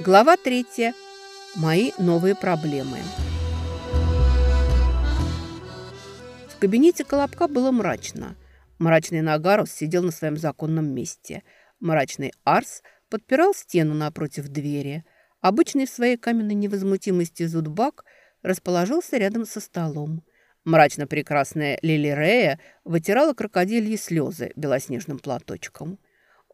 Глава третья. Мои новые проблемы. В кабинете Колобка было мрачно. Мрачный Нагарус сидел на своем законном месте. Мрачный Арс подпирал стену напротив двери. Обычный в своей каменной невозмутимости Зудбак расположился рядом со столом. Мрачно прекрасная Лили Рея вытирала крокодильи слезы белоснежным платочком.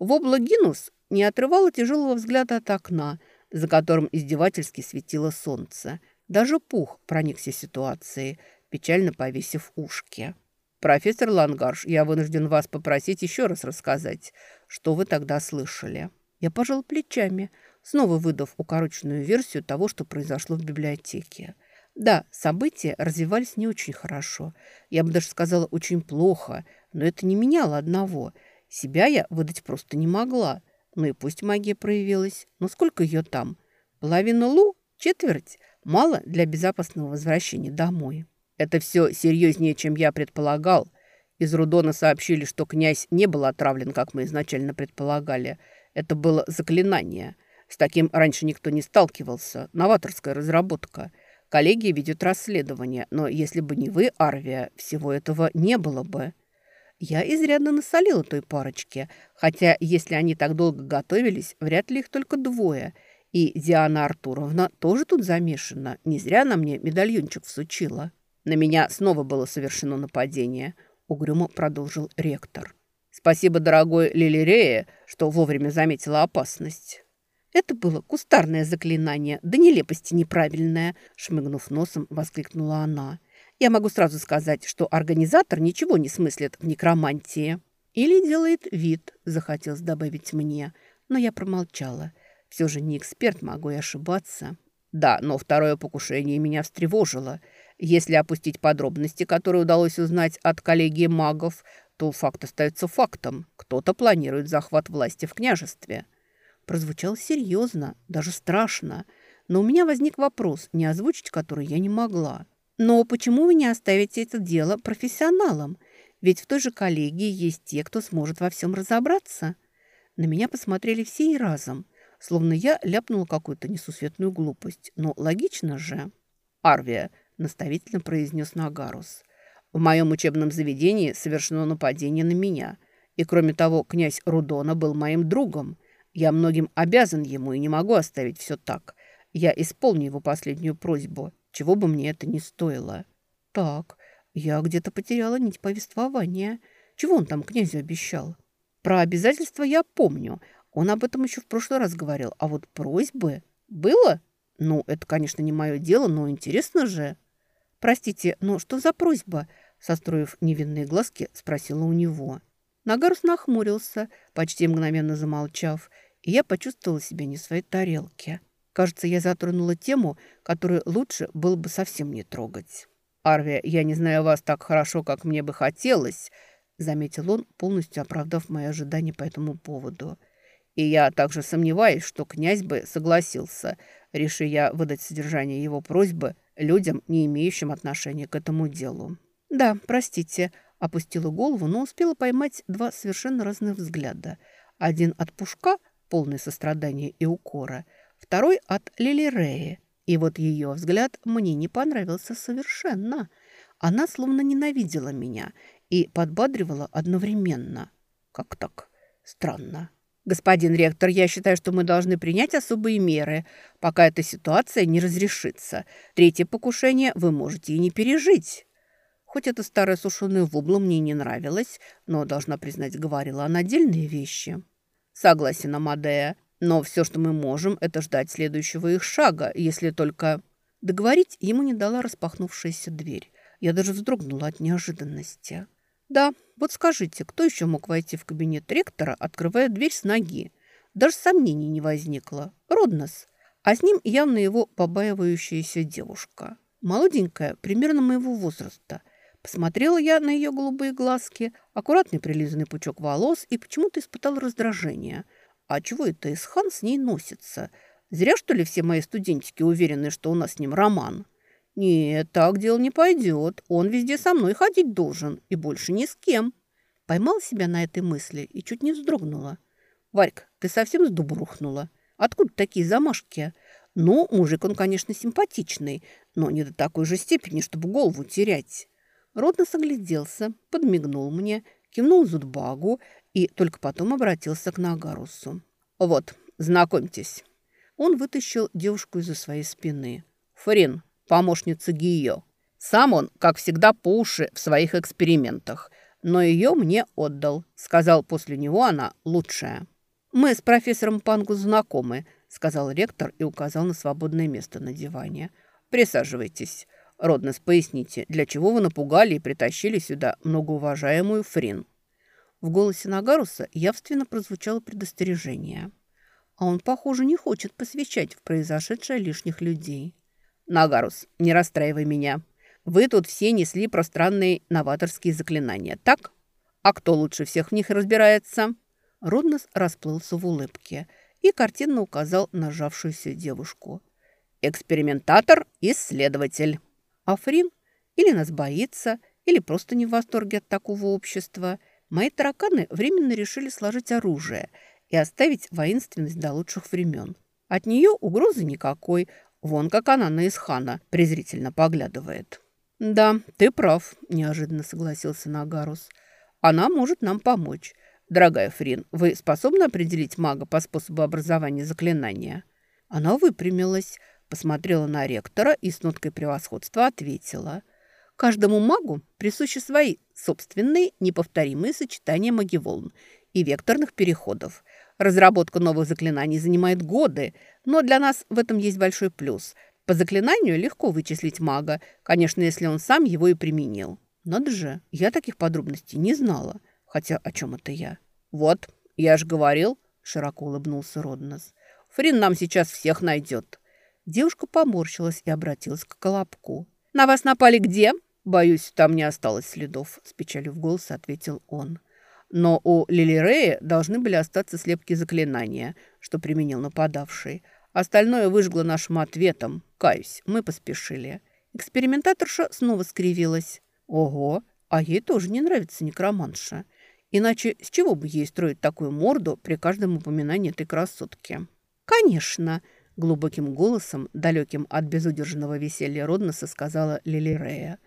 Вобла Гинус не отрывала тяжелого взгляда от окна – за которым издевательски светило солнце. Даже пух проникся ситуацией, печально повесив ушки. «Профессор Лангарш, я вынужден вас попросить еще раз рассказать, что вы тогда слышали». Я пожал плечами, снова выдав укороченную версию того, что произошло в библиотеке. Да, события развивались не очень хорошо. Я бы даже сказала, очень плохо. Но это не меняло одного. Себя я выдать просто не могла. Ну и пусть магия проявилась. Но сколько ее там? Половина лу? Четверть? Мало для безопасного возвращения домой. Это все серьезнее, чем я предполагал. Из Рудона сообщили, что князь не был отравлен, как мы изначально предполагали. Это было заклинание. С таким раньше никто не сталкивался. Новаторская разработка. Коллегия ведет расследование, но если бы не вы, Арвия, всего этого не было бы. Я изрядно насолила той парочке, хотя если они так долго готовились, вряд ли их только двое. И Диана Артуровна тоже тут замешана. Не зря она мне медальончик всучила. На меня снова было совершено нападение, угрюмо продолжил ректор. Спасибо, дорогой Лилирея, что вовремя заметила опасность. Это было кустарное заклинание, да нелепости неправильное, шмыгнув носом, воскликнула она. Я могу сразу сказать, что организатор ничего не смыслит в некромантии. Или делает вид, захотелось добавить мне, но я промолчала. Все же не эксперт, могу и ошибаться. Да, но второе покушение меня встревожило. Если опустить подробности, которые удалось узнать от коллегии магов, то факт остается фактом. Кто-то планирует захват власти в княжестве. Прозвучало серьезно, даже страшно. Но у меня возник вопрос, не озвучить который я не могла. Но почему вы не оставите это дело профессионалам? Ведь в той же коллегии есть те, кто сможет во всем разобраться. На меня посмотрели все и разом, словно я ляпнула какую-то несусветную глупость. Но логично же. «Арвия», — наставительно произнес Нагарус, «в моем учебном заведении совершено нападение на меня. И кроме того, князь Рудона был моим другом. Я многим обязан ему и не могу оставить все так. Я исполню его последнюю просьбу чего бы мне это ни стоило. Так, я где-то потеряла нить повествования. Чего он там князю обещал? Про обязательства я помню. Он об этом еще в прошлый раз говорил. А вот просьбы... Было? Ну, это, конечно, не мое дело, но интересно же. Простите, но что за просьба? Состроив невинные глазки, спросила у него. Нагарус нахмурился, почти мгновенно замолчав, и я почувствовала себя не в своей тарелке. Кажется, я затронула тему, которую лучше было бы совсем не трогать. «Арвия, я не знаю вас так хорошо, как мне бы хотелось», заметил он, полностью оправдав мои ожидания по этому поводу. «И я также сомневаюсь, что князь бы согласился, реши я выдать содержание его просьбы людям, не имеющим отношения к этому делу». «Да, простите», опустила голову, но успела поймать два совершенно разных взгляда. Один от Пушка, полный сострадания и укора – второй от Лили Реи. И вот ее взгляд мне не понравился совершенно. Она словно ненавидела меня и подбадривала одновременно. Как так? Странно. «Господин ректор, я считаю, что мы должны принять особые меры, пока эта ситуация не разрешится. Третье покушение вы можете и не пережить». Хоть эта старая сушеная вобла мне не нравилась, но, должна признать, говорила она отдельные вещи. «Согласен, Амадея. Но все, что мы можем, это ждать следующего их шага, если только...» Договорить ему не дала распахнувшаяся дверь. Я даже вздрогнула от неожиданности. «Да, вот скажите, кто еще мог войти в кабинет ректора, открывая дверь с ноги? Даже сомнений не возникло. Роднос. А с ним явно его побаивающаяся девушка. Молоденькая, примерно моего возраста. Посмотрела я на ее голубые глазки, аккуратный прилизанный пучок волос и почему-то испытала раздражение – а чего это Исхан с ней носится? Зря, что ли, все мои студентики уверены, что у нас с ним роман? Нет, так дело не пойдет. Он везде со мной ходить должен, и больше ни с кем. Поймала себя на этой мысли и чуть не вздрогнула. «Варька, ты совсем с дубу рухнула?» Откуда такие замашки? Ну, мужик он, конечно, симпатичный, но не до такой же степени, чтобы голову терять. Родно огляделся, подмигнул мне, кивнул Зудбагу и только потом обратился к Нагарусу. «Вот, знакомьтесь». Он вытащил девушку из-за своей спины. «Фрин, помощница Гио. Сам он, как всегда, по уши в своих экспериментах, но ее мне отдал. Сказал, после него она лучшая». «Мы с профессором Пангу знакомы», — сказал ректор и указал на свободное место на диване. «Присаживайтесь. Роднес, поясните, для чего вы напугали и притащили сюда многоуважаемую Фрин?» В голосе Нагаруса явственно прозвучало предостережение. А он, похоже, не хочет посвящать в произошедшее лишних людей. «Нагарус, не расстраивай меня. Вы тут все несли пространные новаторские заклинания, так? А кто лучше всех в них разбирается?» Роднос расплылся в улыбке и картинно указал на сжавшуюся девушку. «Экспериментатор-исследователь». Африн или нас боится, или просто не в восторге от такого общества. Мои тараканы временно решили сложить оружие и оставить воинственность до лучших времен. От нее угрозы никакой, вон как она на Исхана презрительно поглядывает. «Да, ты прав», – неожиданно согласился Нагарус. «Она может нам помочь. «Дорогая Фрин, вы способны определить мага по способу образования заклинания?» Она выпрямилась, посмотрела на ректора и с ноткой превосходства ответила. «Каждому магу присущи свои собственные неповторимые сочетания магиволн и векторных переходов. Разработка новых заклинаний занимает годы, но для нас в этом есть большой плюс. По заклинанию легко вычислить мага, конечно, если он сам его и применил. Надо же, я таких подробностей не знала». Хотя о чем это я? Вот, я же говорил, широко улыбнулся Роднос. Фрин нам сейчас всех найдет. Девушка поморщилась и обратилась к Колобку. «На вас напали где?» «Боюсь, там не осталось следов», – с печалью в голос ответил он. «Но у Лилирея должны были остаться слепки заклинания, что применил нападавший. Остальное выжгло нашим ответом. Каюсь, мы поспешили». Экспериментаторша снова скривилась. «Ого, а ей тоже не нравится некроманша. Иначе с чего бы ей строить такую морду при каждом упоминании этой красотки? «Конечно!» – глубоким голосом, далеким от безудержного веселья Родноса, сказала Лили Рея.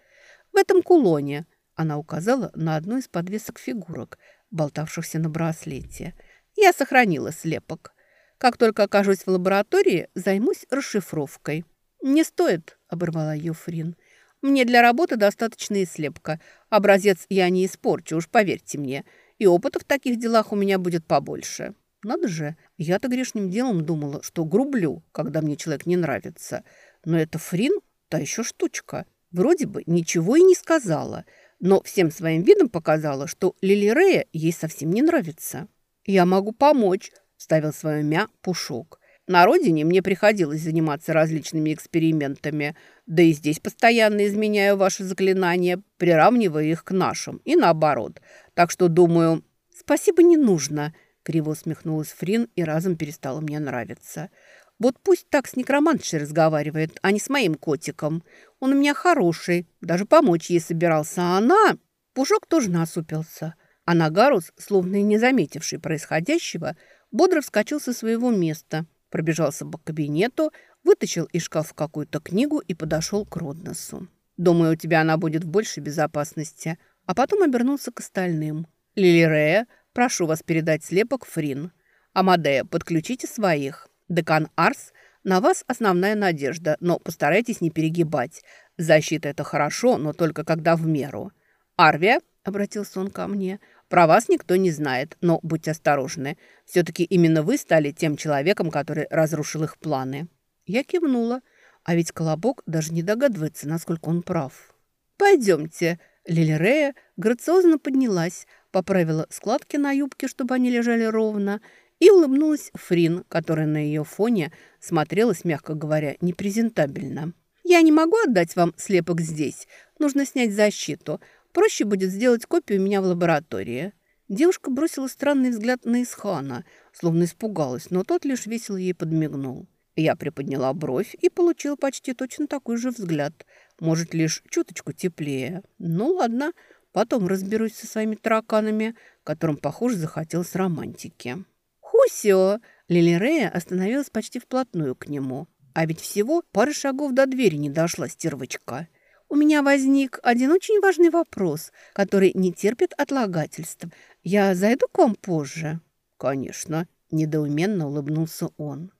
«В этом кулоне!» – она указала на одну из подвесок фигурок, болтавшихся на браслете. «Я сохранила слепок. Как только окажусь в лаборатории, займусь расшифровкой». «Не стоит!» – оборвала ее Фрин. Мне для работы достаточно и слепка. Образец я не испорчу, уж поверьте мне. И опыта в таких делах у меня будет побольше. Надо же, я-то грешным делом думала, что грублю, когда мне человек не нравится. Но это Фрин – та еще штучка. Вроде бы ничего и не сказала, но всем своим видом показала, что Лили Рея ей совсем не нравится. «Я могу помочь», – ставил свое мя Пушок. На родине мне приходилось заниматься различными экспериментами, да и здесь постоянно изменяю ваши заклинания, приравнивая их к нашим, и наоборот. Так что, думаю, спасибо не нужно, криво усмехнулась Фрин и разом перестала мне нравиться. Вот пусть так с некромантшей разговаривает, а не с моим котиком. Он у меня хороший, даже помочь ей собирался, а она... Пушок тоже насупился. А Нагарус, словно и не заметивший происходящего, бодро вскочил со своего места – Пробежался по кабинету, вытащил из шкафа какую-то книгу и подошел к Родносу. «Думаю, у тебя она будет в большей безопасности». А потом обернулся к остальным. «Лилирея, прошу вас передать слепок Фрин. Амадея, подключите своих. Декан Арс, на вас основная надежда, но постарайтесь не перегибать. Защита – это хорошо, но только когда в меру. Арвия, – обратился он ко мне – про вас никто не знает, но будьте осторожны. Все-таки именно вы стали тем человеком, который разрушил их планы». Я кивнула, а ведь Колобок даже не догадывается, насколько он прав. «Пойдемте». Лилирея грациозно поднялась, поправила складки на юбке, чтобы они лежали ровно, и улыбнулась Фрин, которая на ее фоне смотрелась, мягко говоря, непрезентабельно. «Я не могу отдать вам слепок здесь. Нужно снять защиту. Проще будет сделать копию меня в лаборатории». Девушка бросила странный взгляд на Исхана, словно испугалась, но тот лишь весело ей подмигнул. Я приподняла бровь и получила почти точно такой же взгляд. Может, лишь чуточку теплее. Ну, ладно, потом разберусь со своими тараканами, которым, похоже, захотелось романтики. «Хусё!» – Лили Рея остановилась почти вплотную к нему. А ведь всего пары шагов до двери не дошла стервочка. У меня возник один очень важный вопрос, который не терпит отлагательств. Я зайду к вам позже?» «Конечно», – недоуменно улыбнулся он.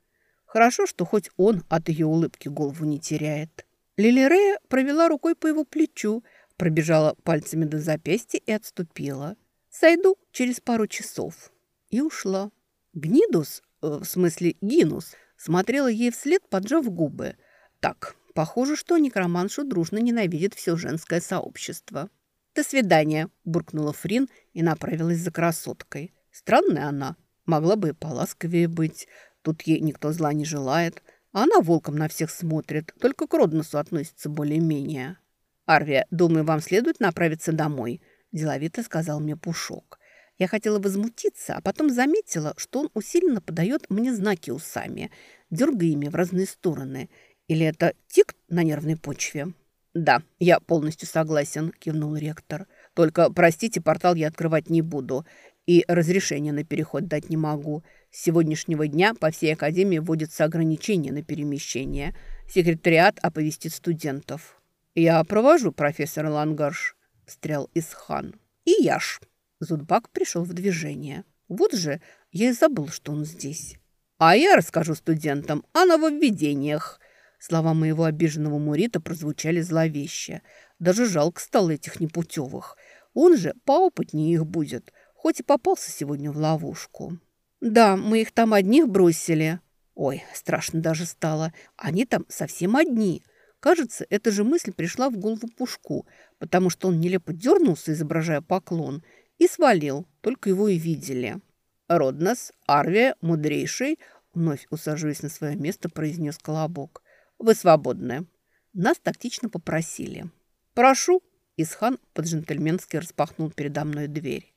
«Хорошо, что хоть он от ее улыбки голову не теряет». Лили Рея провела рукой по его плечу, пробежала пальцами до запястья и отступила. «Сойду через пару часов». И ушла. Гнидус, э, в смысле Гинус, смотрела ей вслед, поджав губы. Так, похоже, что некроманшу дружно ненавидит все женское сообщество. «До свидания», – буркнула Фрин и направилась за красоткой. Странная она, могла бы и поласковее быть. Тут ей никто зла не желает. А она волком на всех смотрит, только к Родносу относится более-менее. «Арвия, думаю, вам следует направиться домой», – деловито сказал мне Пушок. Я хотела возмутиться, а потом заметила, что он усиленно подает мне знаки усами, дергая ими в разные стороны. Или это тик на нервной почве? «Да, я полностью согласен», – кивнул ректор. «Только, простите, портал я открывать не буду и разрешения на переход дать не могу. С сегодняшнего дня по всей Академии вводятся ограничения на перемещение. Секретариат оповестит студентов». «Я провожу профессора Лангарш», – встрял Исхан. «И я ж». Зудбак пришел в движение. Вот же, я и забыл, что он здесь. А я расскажу студентам о нововведениях. Слова моего обиженного Мурита прозвучали зловеще. Даже жалко стало этих непутевых. Он же поопытнее их будет, хоть и попался сегодня в ловушку. Да, мы их там одних бросили. Ой, страшно даже стало. Они там совсем одни. Кажется, эта же мысль пришла в голову Пушку, потому что он нелепо дернулся, изображая поклон, и свалил, только его и видели. «Роднос, Арвия, мудрейший», вновь усаживаясь на свое место, произнес Колобок. «Вы свободны». Нас тактично попросили. «Прошу», Исхан по-джентльменски распахнул передо мной дверь.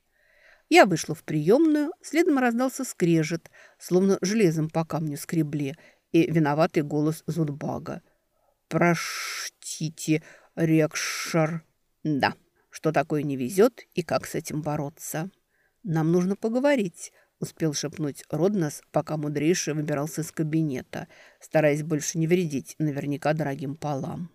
Я вышла в приемную, следом раздался скрежет, словно железом по камню скребли, и виноватый голос Зудбага. «Простите, Рекшар». «Да, что такое не везет и как с этим бороться. Нам нужно поговорить, успел шепнуть Роднос, пока мудрейший выбирался из кабинета, стараясь больше не вредить наверняка дорогим полам.